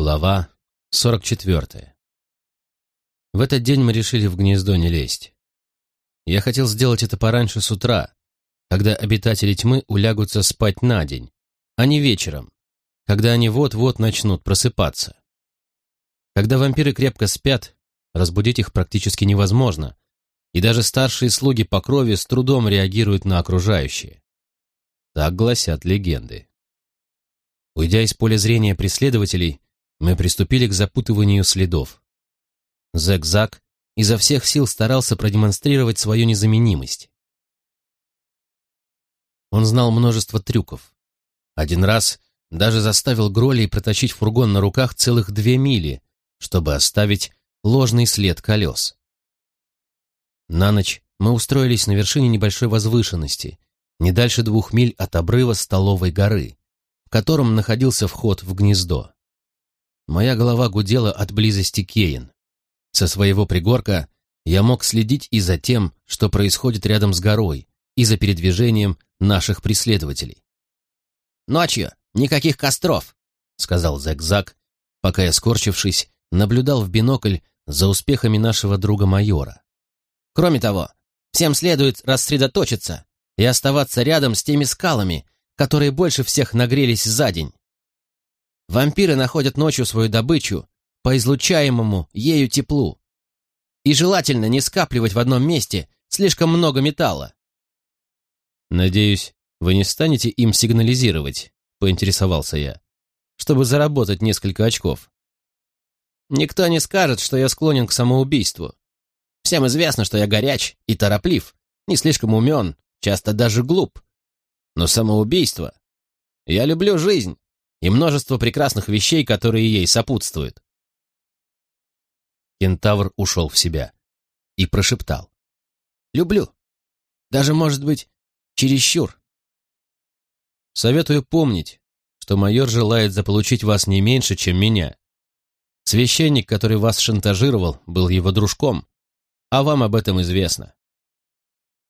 Глава 44. В этот день мы решили в гнездо не лезть. Я хотел сделать это пораньше с утра, когда обитатели тьмы улягутся спать на день, а не вечером, когда они вот-вот начнут просыпаться. Когда вампиры крепко спят, разбудить их практически невозможно, и даже старшие слуги по крови с трудом реагируют на окружающие. Так гласят легенды. Уйдя из поля зрения преследователей, мы приступили к запутыванию следов. Зэг-Зак изо всех сил старался продемонстрировать свою незаменимость. Он знал множество трюков. Один раз даже заставил Гролей протащить фургон на руках целых две мили, чтобы оставить ложный след колес. На ночь мы устроились на вершине небольшой возвышенности, не дальше двух миль от обрыва Столовой горы, в котором находился вход в гнездо. Моя голова гудела от близости Кейн. Со своего пригорка я мог следить и за тем, что происходит рядом с горой, и за передвижением наших преследователей. «Ночью никаких костров», — сказал Зэг-Зак, пока я, скорчившись, наблюдал в бинокль за успехами нашего друга-майора. «Кроме того, всем следует рассредоточиться и оставаться рядом с теми скалами, которые больше всех нагрелись за день. Вампиры находят ночью свою добычу по излучаемому ею теплу. И желательно не скапливать в одном месте слишком много металла. «Надеюсь, вы не станете им сигнализировать», — поинтересовался я, «чтобы заработать несколько очков». «Никто не скажет, что я склонен к самоубийству. Всем известно, что я горяч и тороплив, не слишком умен, часто даже глуп. Но самоубийство... Я люблю жизнь, и множество прекрасных вещей, которые ей сопутствуют. Кентавр ушел в себя и прошептал. «Люблю. Даже, может быть, чересчур». «Советую помнить, что майор желает заполучить вас не меньше, чем меня. Священник, который вас шантажировал, был его дружком, а вам об этом известно».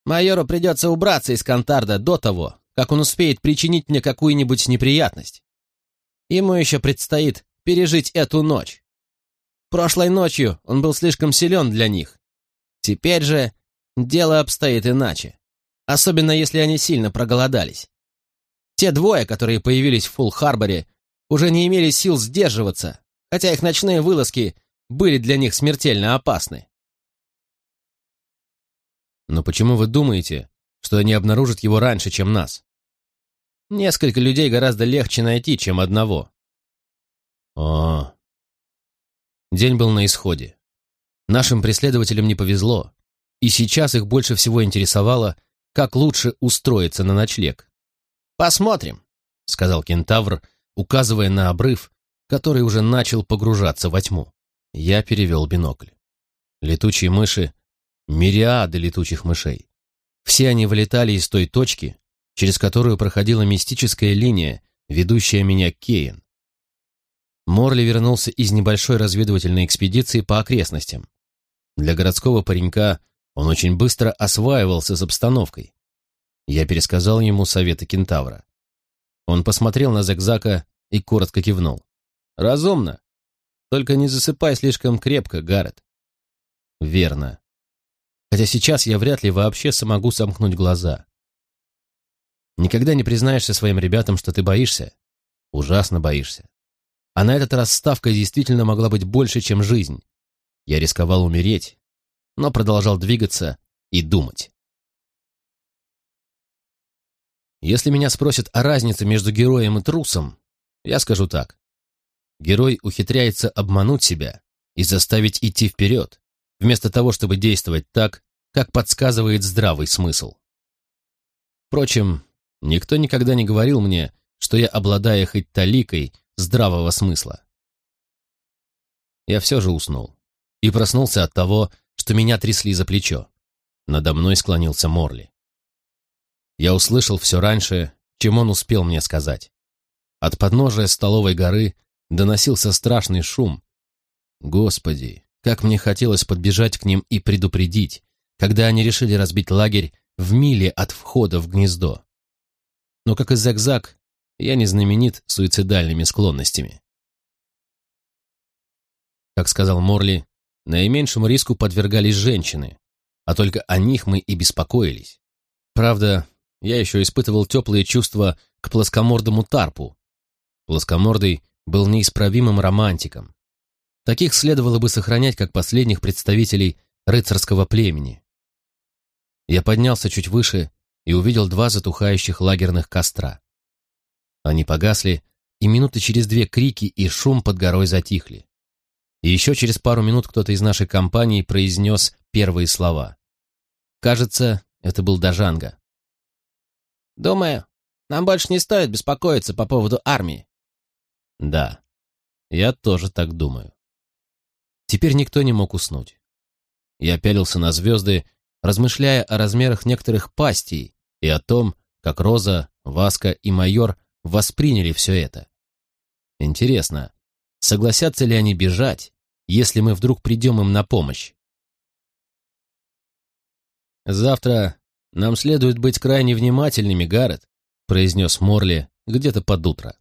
«Майору придется убраться из Кантарда до того, как он успеет причинить мне какую-нибудь неприятность. Ему еще предстоит пережить эту ночь. Прошлой ночью он был слишком силен для них. Теперь же дело обстоит иначе. Особенно если они сильно проголодались. Те двое, которые появились в Фулл-Харборе, уже не имели сил сдерживаться, хотя их ночные вылазки были для них смертельно опасны. Но почему вы думаете, что они обнаружат его раньше, чем нас? Несколько людей гораздо легче найти, чем одного. О. День был на исходе. Нашим преследователям не повезло, и сейчас их больше всего интересовало, как лучше устроиться на ночлег. «Посмотрим», — сказал кентавр, указывая на обрыв, который уже начал погружаться во тьму. Я перевел бинокль. Летучие мыши, мириады летучих мышей. Все они вылетали из той точки, через которую проходила мистическая линия, ведущая меня к Кейн. Морли вернулся из небольшой разведывательной экспедиции по окрестностям. Для городского паренька он очень быстро осваивался с обстановкой. Я пересказал ему советы кентавра. Он посмотрел на Зэгзака и коротко кивнул. «Разумно. Только не засыпай слишком крепко, Гаррет». «Верно. Хотя сейчас я вряд ли вообще смогу сомкнуть глаза. Никогда не признаешься своим ребятам, что ты боишься. Ужасно боишься. А на этот раз ставка действительно могла быть больше, чем жизнь. Я рисковал умереть, но продолжал двигаться и думать. Если меня спросят о разнице между героем и трусом, я скажу так. Герой ухитряется обмануть себя и заставить идти вперед, вместо того, чтобы действовать так, как подсказывает здравый смысл. Впрочем, Никто никогда не говорил мне, что я обладаю хоть таликой здравого смысла. Я все же уснул и проснулся от того, что меня трясли за плечо. Надо мной склонился Морли. Я услышал все раньше, чем он успел мне сказать. От подножия столовой горы доносился страшный шум. Господи, как мне хотелось подбежать к ним и предупредить, когда они решили разбить лагерь в миле от входа в гнездо но, как и Зак-Зак, я не знаменит суицидальными склонностями. Как сказал Морли, наименьшему риску подвергались женщины, а только о них мы и беспокоились. Правда, я еще испытывал теплые чувства к плоскомордому тарпу. Плоскомордый был неисправимым романтиком. Таких следовало бы сохранять как последних представителей рыцарского племени. Я поднялся чуть выше и увидел два затухающих лагерных костра. Они погасли, и минуты через две крики и шум под горой затихли. И еще через пару минут кто-то из нашей компании произнес первые слова. Кажется, это был Дажанга. «Думаю, нам больше не стоит беспокоиться по поводу армии». «Да, я тоже так думаю». Теперь никто не мог уснуть. Я пялился на звезды, размышляя о размерах некоторых пастей и о том, как Роза, Васка и майор восприняли все это. Интересно, согласятся ли они бежать, если мы вдруг придем им на помощь? «Завтра нам следует быть крайне внимательными, Гаррет», произнес Морли где-то под утро.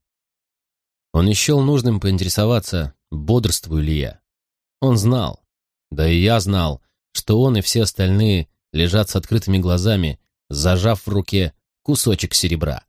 Он не нужным поинтересоваться, бодрствую ли я. Он знал, да и я знал, что он и все остальные лежат с открытыми глазами, зажав в руке кусочек серебра.